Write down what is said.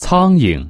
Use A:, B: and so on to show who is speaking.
A: 苍蝇。